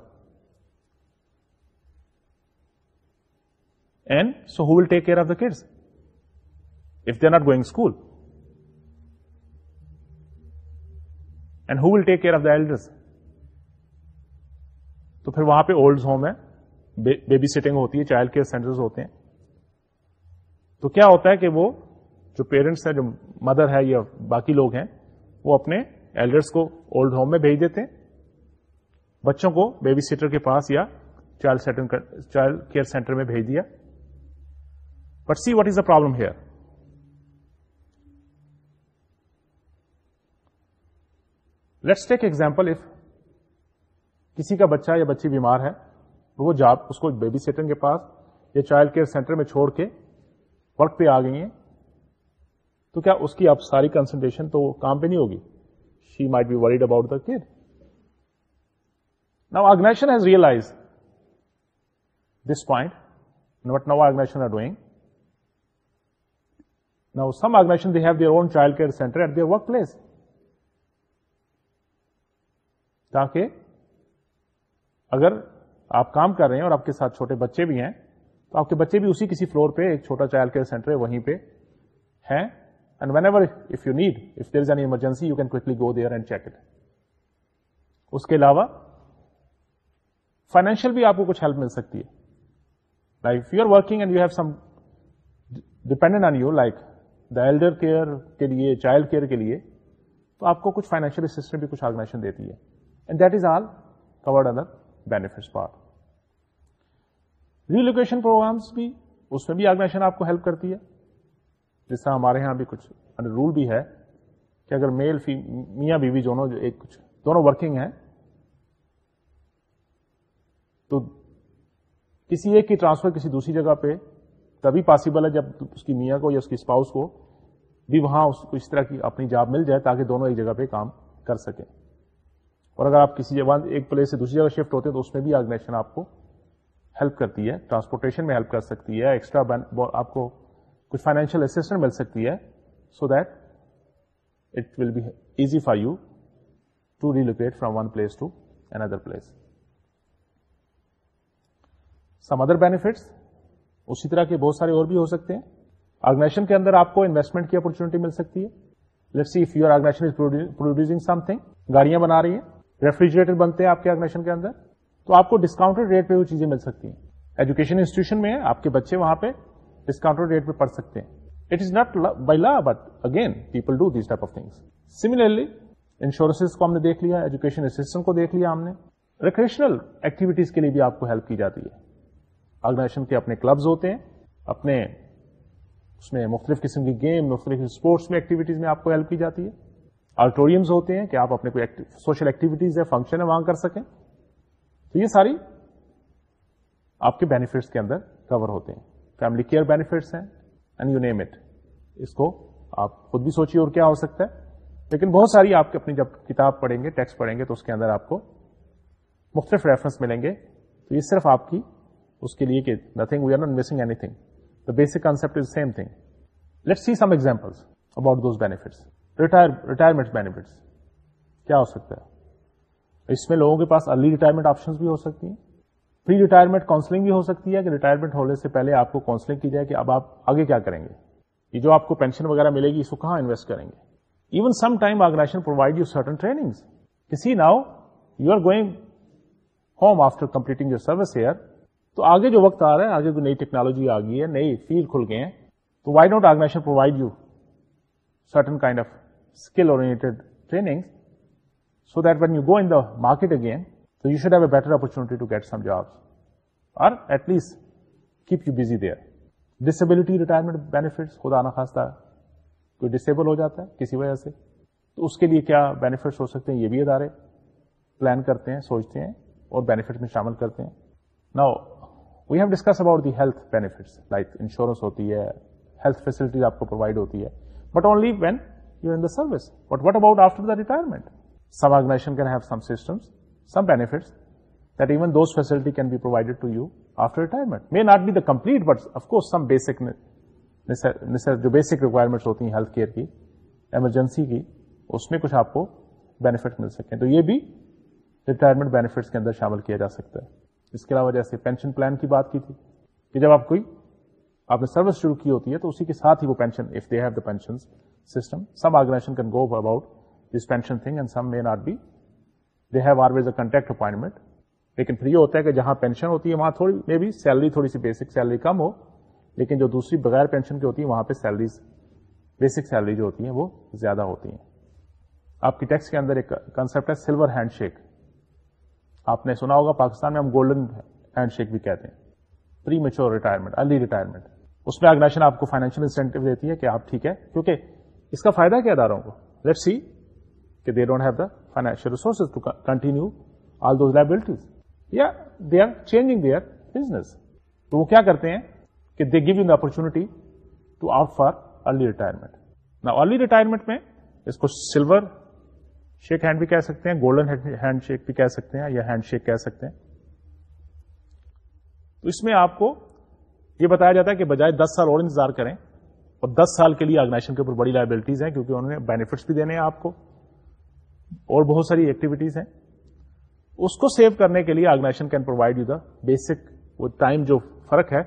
and so who will take care of the kids if they are not going school and who will take care of the elders تو پھر وہاں پہ old home ہے baby sitting ہوتی ہے child care center ہوتے ہیں تو کیا ہوتا ہے کہ وہ جو پیرنٹس ہیں جو مدر ہے یا باقی لوگ ہیں وہ اپنے ایلڈرس کو اولڈ ہوم میں بھیج دیتے ہیں بچوں کو بیبی سیٹر کے پاس یا چائلڈ چائلڈ کیئر سینٹر میں بھیج دیا but see what is the problem here let's take example of کسی کا بچہ یا بچی بیمار ہے وہ جاب اس کو بیبی سیٹر کے پاس یا چائلڈ کیئر سینٹر میں چھوڑ کے ورک پہ آ گئی ہیں تو کیا اس کی اب ساری کنسنٹریشن تو کام پہ نہیں ہوگی she might be worried about the care now organization has realize this point what now organization are doing now some organization they have their own child care center at their work place تاکہ اگر آپ کام کر رہے ہیں اور آپ کے ساتھ چھوٹے بچے بھی ہیں تو آپ کے بچے بھی اسی کسی فلور پہ ایک چھوٹا چائلڈ کیئر سینٹر ہے وہیں پہ ہیں and whenever if you need if there is an emergency you can go there and check it اس کے علاوہ فائنینشیل بھی آپ کو کچھ ہیلپ مل سکتی ہے like you are working and you have some dependent on you like the elder care کے لیے چائلڈ کیئر کے لیے تو آپ کو کچھ فائنینشیل اسسٹنٹ بھی کچھ آرگنائزیشن دیتی ہے that is all covered other bet for relocation programs بھی اس میں بھی آرگنائزیشن آپ کو ہیلپ کرتی ہے جس طرح ہمارے یہاں بھی کچھ رول بھی ہے کہ اگر میل میاں بیوی دونوں جو ایک کچھ دونوں ورکنگ ہیں تو کسی ایک کی ٹرانسفر کسی دوسری جگہ پہ تبھی پاسبل ہے جب اس کی میاں کو یا اس کی اسپاؤس کو بھی وہاں اس طرح کی اپنی جاب مل جائے تاکہ دونوں ایک جگہ پہ کام کر سکیں اور اگر آپ کسی جگہ ایک پلیس سے دوسری جگہ شفٹ ہوتے تو اس میں بھی آرگنیشن آپ کو ہیلپ کرتی ہے ٹرانسپورٹیشن میں ہیلپ کر سکتی ہے ایکسٹرا آپ کو کچھ فائنینشیل اسسٹنٹ مل سکتی ہے so that it will be easy for you to relocate from one place to another place some other benefits اسی طرح کے بہت سارے اور بھی ہو سکتے ہیں آرگنائزیشن کے اندر آپ کو انویسٹمنٹ کی اپرچونٹی مل سکتی ہے let see if producing something گاڑیاں بنا رہی ہیں ریفریجریٹر بنتے ہیں آپ کے آرگنیشن کے اندر تو آپ کو ڈسکاؤنٹڈ ریٹ پہ وہ چیزیں مل سکتی ہیں ایجوکیشن انسٹیٹیوشن میں آپ کے بچے وہاں پہ ڈسکاؤنٹڈ ریٹ پہ پڑھ سکتے ہیں it is not by law but again people do this type of things similarly insurance کو ہم نے دیکھ لیا ایجوکیشن سسٹم کو دیکھ لیا ہم نے ریکریشنل ایکٹیویٹیز کے لیے بھی آپ کو ہیلپ کی جاتی ہے آرگنائزیشن کے اپنے کلبز ہوتے ہیں اپنے اس میں مختلف قسم کی گیم مختلف اسپورٹس میں ایکٹیویٹیز میں آپ کو ہیلپ کی جاتی ہے آڈیٹوریمس ہوتے ہیں کہ آپ اپنے کوئی سوشل ایکٹیویٹیز یا فنکشن ہے وہاں کر سکیں تو یہ ساری آپ کے بینیفٹس کے اندر کور ہوتے ہیں فیملی کیئر بینیفٹس ہیں اینڈ یو نیم اٹ اس کو آپ خود بھی سوچیے اور کیا ہو سکتا ہے لیکن بہت ساری آپ کے اپنی جب کتاب پڑھیں گے ٹیکسٹ پڑھیں گے تو اس کے اندر آپ کو مختلف ریفرنس ملیں گے تو یہ صرف آپ کی اس کے لیے کہ nothing we are not missing anything the basic concept is same thing let see some examples about those benefits retirement benefits کیا ہو سکتا ہے اس میں لوگوں کے پاس ارلی ریٹائرمنٹ آپشنس بھی ہو سکتی ہیں فری ریٹائرمنٹ کاؤنسلنگ بھی ہو سکتی ہے کہ ریٹائرمنٹ ہونے سے پہلے آپ کو کاؤنسلنگ کی جائے کہ اب آپ آگے کیا کریں گے یہ جو آپ کو پینشن وغیرہ ملے گی اس کو کہاں انویسٹ کریں گے even some time organization provide you certain training اسی now you are going home after completing your service year تو آگے جو وقت آ رہا ہے آگے جو نئی ٹیکنالوجی آ گئی ہے نئی فیلڈ کھل گئے ہیں تو why don't organization provide you certain kind of training so that when you go in the market again تو you should have a better opportunity to get some job at least keep you busy there disability retirement خدا نا خاصتا کوئی ڈس able ہو جاتا ہے کسی وجہ سے تو اس کے لیے کیا بیفٹ ہو سکتے ہیں یہ بھی ادارے پلان کرتے ہیں سوچتے ہیں اور بینیفٹ میں شامل کرتے ہیں نا we've discuss about the health like insurance ہوتی ہے آپ کو پروائڈ ہوتی ہے بٹ اونلی وین کچھ آپ کو مل سکے تو یہ بھی ریٹائرمنٹ کے اندر شامل کیا جا سکتا ہے اس کے علاوہ جیسے پینشن پلان کی بات کی تھی کہ جب آپ کو سروس شروع کی ہوتی ہے تو اسی کے ساتھ ہی وہ pension pension system some organization go about pension یہ ہوتا ہے کہ جہاں پینشن ہوتی ہے سیلری کم ہو لیکن جو دوسری بغیر پینشن کی ہوتی ہے سیلری جو ہوتی ہیں وہ زیادہ ہوتی ہیں آپ کی ٹیکس کے اندر ایک کنسپٹ ہے سلور ہینڈ شیک آپ نے سنا ہوگا پاکستان میں ہم گولڈن ہینڈ شیک بھی کہتے ہیں premature retirement early retirement اس میں آپ کو فائنینشیل دیتی ہے کہ آپ ٹھیک ہے کیونکہ اس کا فائدہ کیا اداروں کو لیٹ سی کہ they don't have the financial resources to continue all those liabilities یا they are changing their business تو وہ کیا کرتے ہیں کہ they give you the opportunity to off for early retirement early retirement میں اس کو سلور شیک ہینڈ بھی کہہ سکتے ہیں گولڈن ہینڈ شیک بھی کہہ سکتے ہیں یا ہینڈ شیک کہہ سکتے ہیں تو اس میں آپ کو یہ بتایا جاتا ہے کہ بجائے دس سال اور انتظار کریں اور دس سال کے لیے آرگنائزیشن کے اوپر بڑی لائبلٹیز ہیں کیونکہ انہوں نے بینیفٹس بھی دینے ہیں آپ کو اور بہت ساری ایکٹیویٹیز ہیں اس کو سیو کرنے کے لیے organization can provide you the basic وہ ٹائم جو فرق ہے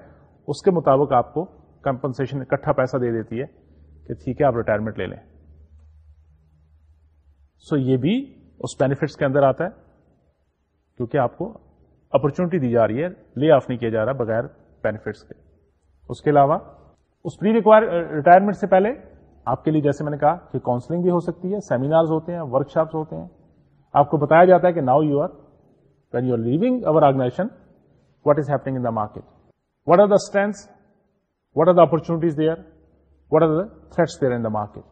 اس کے مطابق آپ کو کمپنسیشن اکٹھا پیسہ دے دیتی ہے کہ ٹھیک ہے آپ ریٹائرمنٹ لے لیں سو so, یہ بھی اس بینیفٹس کے اندر آتا ہے کیونکہ آپ کو اپرچونٹی دی جا رہی ہے لے آف نہیں کیا جا رہا بغیر بینیفٹس کے اس کے علاوہ اس پری ریکوائر ریٹائرمنٹ سے پہلے آپ کے لیے جیسے میں نے کہا کہ کاؤنسلنگ بھی ہو سکتی ہے سیمینار ہوتے ہیں ورک شاپس ہوتے ہیں آپ کو بتایا جاتا ہے کہ now you are when you are leaving over organization what is happening in market what are the stance what are the opportunities there what what are the threats there in the market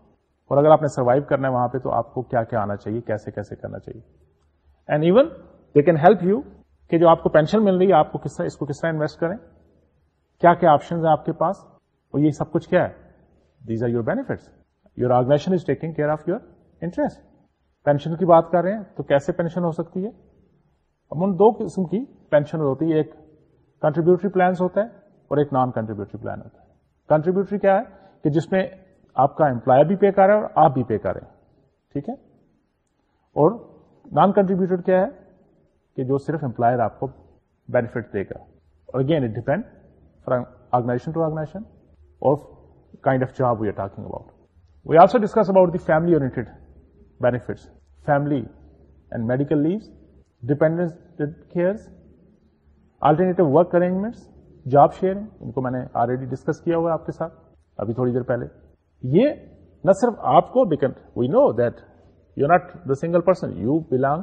اور اگر آپ نے survive کرنا ہے وہاں پہ تو آپ کو کیا کیا آنا چاہیے کیسے کیسے کرنا چاہیے and even they can help you کہ جو آپ کو پینشن مل رہی ہے آپ کو کس طرح اس کو کس طرح انویسٹ کریں کیا کیا آپشن ہیں آپ کے پاس اور یہ سب کچھ کیا ہے these are your benefits your is taking care of your interest pension کی بات کر رہے ہیں تو کیسے پینشن ہو سکتی ہے دو قسم کی پینشن ہوتی ہے ایک کنٹریبیوٹری پلانس ہوتا ہے اور ایک نان کنٹریبیوٹری پلان ہوتا ہے کنٹریبیوٹری کیا ہے کہ جس میں آپ کا امپلائر بھی پے کر ہے اور آپ بھی پے کر رہے ہیں ٹھیک ہے اور نان کنٹریبیوٹر کیا ہے کہ جو صرف امپلائر آپ کو بینیفٹ دے گا اور again it depend from organization to organization of kind of job we are talking about. We also discuss about the family-oriented benefits, family and medical leaves, dependent cares, alternative work arrangements, job sharing, I have already discussed with you now, a little bit earlier. یہ نہ صرف آپ کو because we know that you not the single person you belong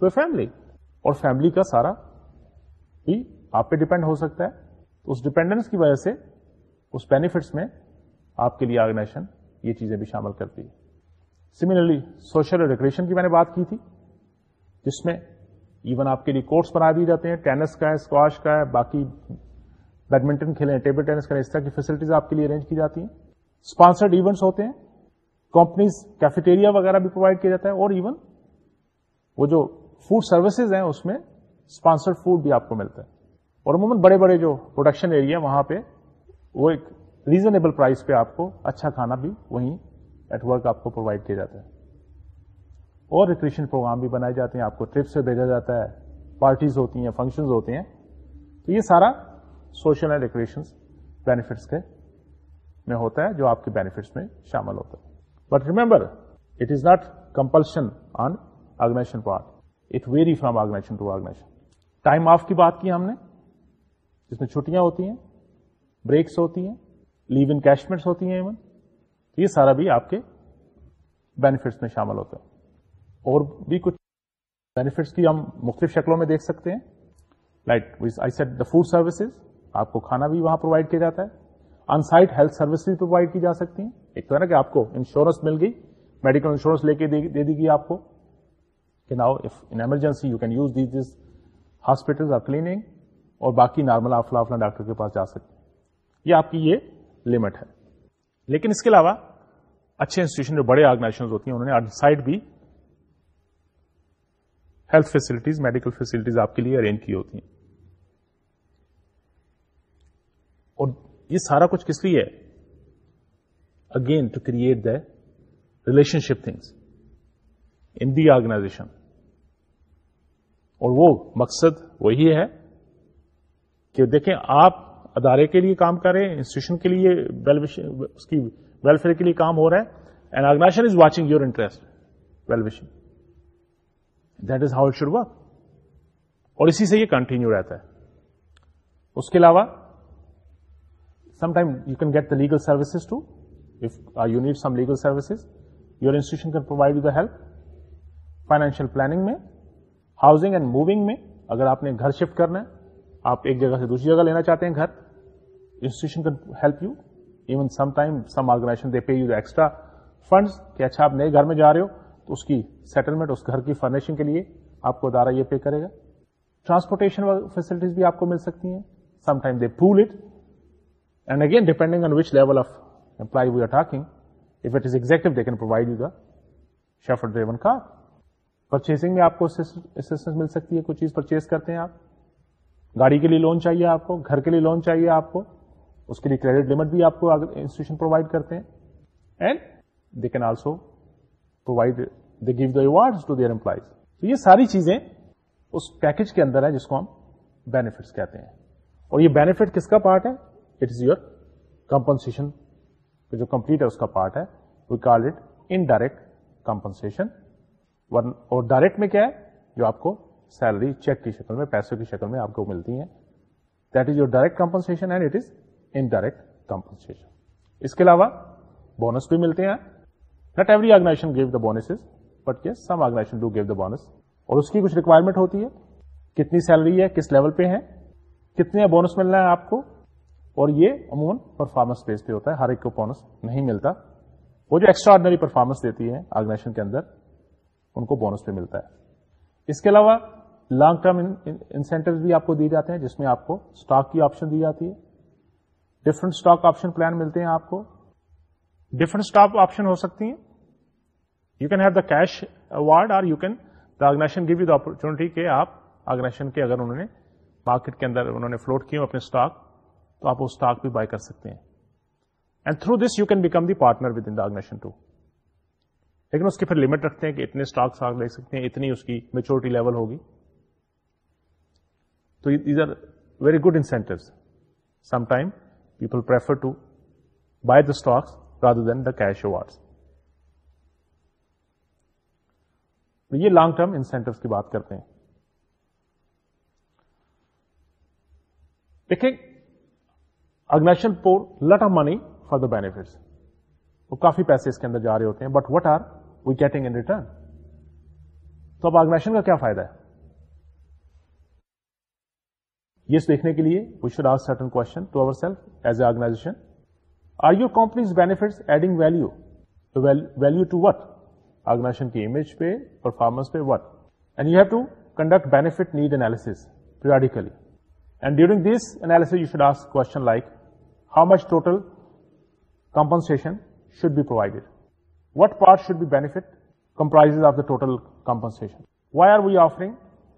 to a family اور family کا سارا بھی آپ پہ ڈیپینڈ ہو سکتا ہے اس ڈیپینڈنس کی وجہ سے اس بینیفٹس میں آپ کے لیے آرگنائزیشن یہ چیزیں بھی شامل کرتی ہے سملرلی سوشل اور کی میں نے بات کی تھی جس میں ایون آپ کے لیے کورس بنا دیے جاتے ہیں ٹینس کا ہے اسکواش کا ہے باقی بیڈمنٹن کھیلیں ٹیبل ٹینس کریں اس طرح کی فیسلٹیز آپ کے لیے ارینج کی جاتی ہیں اسپانسرڈ ایونٹس ہوتے ہیں کمپنیز کیفیٹیریا وغیرہ بھی پرووائڈ کیا جاتا ہے اور ایون وہ جو فوڈ سروسز ہیں اس میں اسپانسرڈ فوڈ بھی آپ کو ملتا ہے اور عموماً بڑے بڑے جو پروڈکشن ایریا وہاں پہ وہ ایک ریزنیبل پرائز پہ آپ کو اچھا کھانا بھی وہیں ایٹ ورک آپ کو پرووائڈ کیا جاتا ہے اور ریکریشن پروگرام بھی بنائے جاتے ہیں آپ کو ٹرپس پہ بھیجا جاتا ہے پارٹیز ہوتی ہیں فنکشنز ہوتے ہیں تو یہ سارا سوشل اینڈ ریکریشن بینیفٹس کے میں ہوتا ہے جو آپ کے بینیفٹس میں شامل ہوتا ہے but remember it is not compulsion on organization part it very from to organization time of کی بات کی ہم نے جس میں چھٹیاں ہوتی ہیں بریکس ہوتی ہیں لیو ان کیشمنٹس ہوتی ہیں ایون یہ سارا بھی آپ کے بینیفٹس میں شامل ہوتا ہے اور بھی کچھ بینیفٹس کی ہم مختلف شکلوں میں دیکھ سکتے ہیں like I set the food services آپ کو کھانا بھی وہاں پرووائڈ کیا جاتا ہے آن سائٹ ہیلتھ سروس بھی پرووائڈ کی جا سکتی ہیں ایک تو ہے نا کہ آپ کو انشورنس مل گئی میڈیکل انشورنس لے کے دے دی گئی آپ کو کہ now if in emergency you can use this hospital clinic اور باقی نارمل آفلا آفلا ڈاکٹر کے پاس جا سکتے ہیں یہ آپ کی یہ لمٹ ہے لیکن اس کے علاوہ اچھے انسٹیٹیوشن جو بڑے آرگنائزیشن ہوتی ہیں انہوں نے سائڈ بھی ہیلتھ فیسلٹیز میڈیکل فیسلٹیز آپ کے لیے ارینج کی ہوتی ہیں اور یہ سارا کچھ کس لیے again to create the relationship things in the organization اور وہ مقصد وہی ہے کہ دیکھیں آپ ادارے کے لیے کام کر رہے ہیں انسٹیٹیوشن کے لیے اس کی ویلفیئر کے لیے کام ہو رہا ہے and organization is is watching your interest that how اور اسی سے یہ کنٹینیو رہتا ہے اس کے علاوہ some time you can get the legal services to if you need some legal services your institution can provide you the help financial planning میں ہاؤزنگ اینڈ موونگ میں اگر آپ نے گھر شفٹ کرنا ہے آپ ایک جگہ سے دوسری جگہ لینا چاہتے ہیں گھر institution can help you even some time some organization they pay you extra funds کہ اچھا آپ نئے گھر میں جا رہے ہو تو اس کی سیٹلمنٹ اس گھر کی فرنیشنگ کے لیے آپ کو ادارہ یہ پے کرے گا ٹرانسپورٹیشن فیسلٹیز بھی آپ کو مل سکتی ہیں some time they pool it and again depending on which level of employee we are talking if it is executive they can provide you the chauffeur driven car purchasing میں آپ کو assistance مل سکتی ہے کوئی چیز پرچیز کرتے ہیں آپ گاڑی کے لیے لون چاہیے آپ کو گھر کے لیے لون چاہیے آپ کو اس کے لیے کریڈٹ لمٹ بھی آپ کو انسٹیٹیوشن پرووائڈ کرتے ہیں and they can also provide they give the award to their employees تو یہ ساری چیزیں اس پیکج کے اندر جس کو ہم بینیفٹ کہتے ہیں اور یہ بینیفٹ کس کا پارٹ ہے اٹ از یور کمپنسن جو کمپلیٹ ہے اس کا پارٹ ہے وی کال اٹ ڈائریکٹ میں کیا ہے جو آپ کو سیلری چیک کی شکل میں پیسوں کی شکل میں آپ کو ملتی ہیں that is your direct compensation and it is indirect compensation اس کے علاوہ بونس بھی ملتے ہیں not every organization give the but yes some organization do give the bonus اور اس کی کچھ ریکوائرمنٹ ہوتی ہے کتنی سیلری ہے کس لیول پہ ہے کتنے بونس ملنا ہے آپ کو اور یہ عموماً پرفارمنس بیس پہ ہوتا ہے ہر ایک کو بونس نہیں ملتا وہ جو ایکسٹرا آرڈنری پرفارمنس دیتی ہے آرگنائزیشن کے اندر ان کو بونس پہ ملتا ہے اس کے علاوہ لانگ ٹرم انسینٹوز بھی آپ کو دی جاتے ہیں جس میں آپ کو اسٹاک کی آپشن دی جاتی ہے ڈفرنٹ اسٹاک آپشن پلان ملتے ہیں آپ کو ڈفرنٹ اسٹاک آپشن ہو سکتی ہیں you can have the cash award or you can the recognition give you the opportunity کہ آپ کے اگر انہوں نے مارکیٹ کے اندر انہوں نے فلوٹ کیے اپنے اسٹاک اسٹاک تو آپ بھی بائی کر سکتے ہیں and through this you can become the partner within the organization too لیکن اس کے پھر لمٹ رکھتے ہیں کہ اتنے اسٹاک لے سکتے ہیں اتنی اس کی میچورٹی لیول ہوگی تو these are very good incentive some time people prefer to buy the stocks rather than the cash awards تو یہ لانگ ٹرم انسینٹیوس کی بات کرتے ہیں دیکھیں organization pour lot of money for the benefits وہ کافی پیسے اس کے اندر جا رہے ہوتے ہیں but what are we getting in return تو اب آگنیشن کا کیا فائدہ ہے یس دیکھنے کے لیے we should ask certain question to to to our self as a organization organization are your companies adding value value what what کی امیج پہ پہ performance and you have conduct benefit need analysis periodically and during this analysis you should ask question like how much total compensation should be provided what part should be benefit comprise of the total compensation why are we offering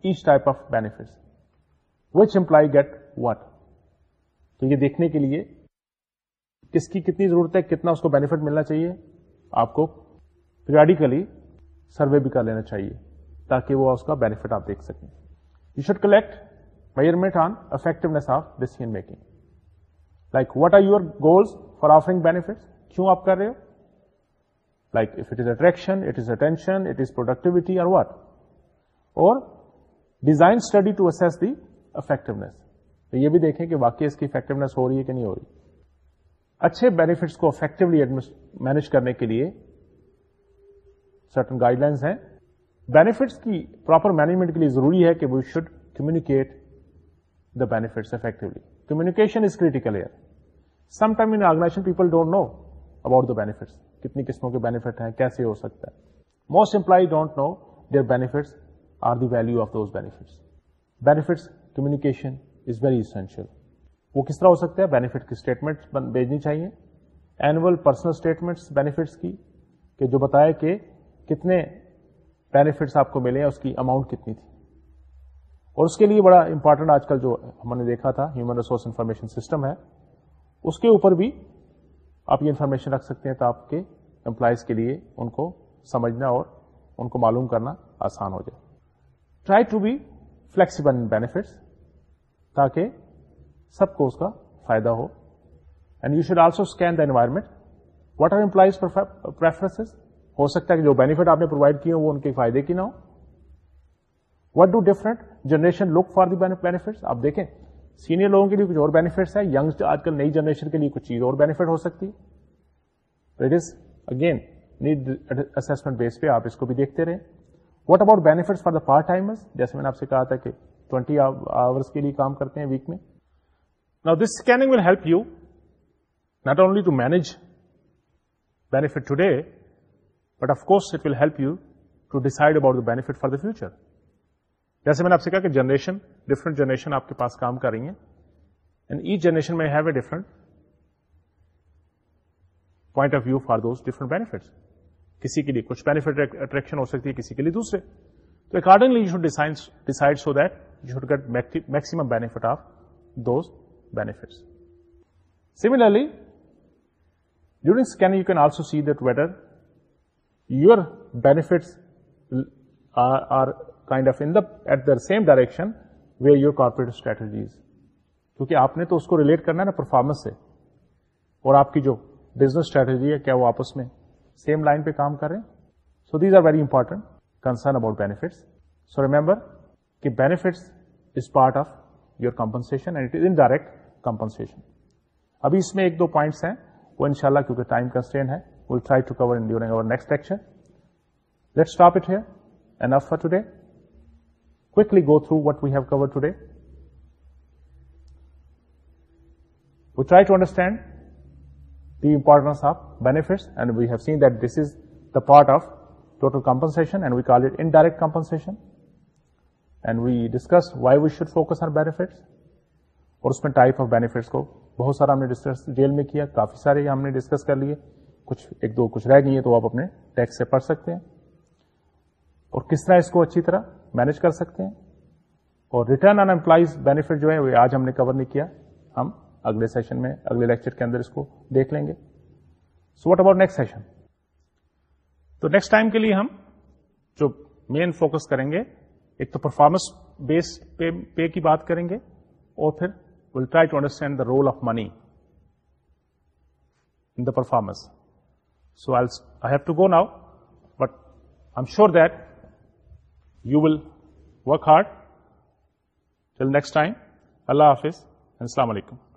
each type of benefits which employee get what تو یہ دیکھنے کے لیے کس کی کتنی ضرورت ہے کتنا اس کو بینیفٹ ملنا چاہیے آپ کو پیریڈیکلی سروے بھی کر لینا چاہیے تاکہ وہ اس کا بینیفٹ آپ دیکھ سکیں you should collect measurement on effectiveness of decision making like what are your goals for offering benefit کیوں آپ کر رہے ہو like if it is attraction it is attention it is productivity or what or design study to assess the effectiveness تو یہ بھی دیکھیں کہ واقعی اس کی افیکٹونیس ہو رہی ہے کہ نہیں ہو رہی اچھے بینیفٹس کو افیکٹولی مینج کرنے کے لیے سرٹن گائڈ لائنس ہیں بینیفٹس کی پراپر مینجمنٹ کے لیے ضروری ہے کہ we should the benefits effectively communication is critical area some time in organization people don't know about the benefits کتنی قسموں کے بینیفٹ ہیں کیسے ہو سکتا ہے most employee don't know their benefits are the value of those benefits benefits communication is very essential وہ کس طرح ہو سکتا ہے بینیفٹ کی اسٹیٹمنٹ بھیجنی چاہیے اینوئل پرسنل اسٹیٹمنٹس بینیفٹس کی کہ جو بتائے کہ کتنے بینیفٹس آپ کو ملے اس کی اماؤنٹ کتنی تھی اور اس کے لیے بڑا امپارٹنٹ آج کل جو ہم نے دیکھا تھا ہیومن ریسورس انفارمیشن سسٹم ہے اس کے اوپر بھی آپ یہ انفارمیشن رکھ سکتے ہیں تو آپ کے امپلائیز کے لیے ان کو سمجھنا اور ان کو معلوم کرنا آسان ہو جائے try to be flexible in تاکہ سب کو اس کا فائدہ ہو and you should also scan the environment what are employees preference ہو سکتا ہے کہ جو بینیفٹ آپ نے پرووائڈ کیے وہ ان کے فائدے کی نہ ہو what do different generation look for benefit آپ دیکھیں سینئر لوگوں کے لیے کچھ اور بینیفٹس ہیں یگ آج کل نئی جنریشن کے لیے کچھ چیز اور بینیفٹ ہو سکتی ہے دیکھتے رہے what about benefit for the part time جیسے میں نے آپ سے کہا تھا کہ ٹوینٹی آورس کے لیے کام کرتے ہیں ویک میں نا this scanning will help you not only to manage benefit today but of course it will help you to decide about the benefit for the future جیسے میں نے آپ سے کہا کہ جنریشن ڈفرنٹ جنریشن آپ کے پاس کام کر رہی ہیں اینڈ ایچ جنریشن میں have a different point of view for those different benefits کسی کے لیے کچھ بینیفٹ اٹریکشن ہو سکتی ہے کسی کے لیے دوسرے accordingly you should decide decide so that you should get maximum benefit of those benefits similarly during can you can also see their your benefits are kind of in at the same direction where your corporate strategies کیونکہ آپ نے تو اس کو relate کرنا ہے نا performance سے اور آپ کی جو بزنس اسٹریٹجی ہے کیا وہ آپس میں سیم لائن پہ کام کریں so these are very important in about benefits so remember key base part of your compensation in direct compensation ابھی اس میں ایک دو پوائنٹس ہیں وہ ان شاء اللہ کیونکہ next lecture today quickly go through what we've cover today we try to understand the importance of benefit and we have seen this is the part of call we call it and we discuss we discuss why we should focus اور اس میں type of benefits کو بہت سارا ہم نے discuss میں کیا کافی سارے ہم نے ڈسکس کر لیے کچھ ایک دو کچھ رہ گئی ہیں تو آپ اپنے ٹیکس سے پڑھ سکتے ہیں اور کس طرح اس کو اچھی طرح مینج کر سکتے ہیں اور ریٹرن آن امپلائیز بینیفٹ جو ہے وہ آج ہم نے کور نہیں کیا ہم اگلے سیشن میں اگلے لیکچر کے اندر اس کو دیکھ لیں گے so what about next session تو نیکسٹ ٹائم کے لیے ہم جو مین فوکس کریں گے ایک تو پرفارمنس بیس پے کی بات کریں گے اور پھر will try to understand the role of money in the performance so I I have to go now but I am sure that you will work hard till next time اللہ حافظ السلام علیکم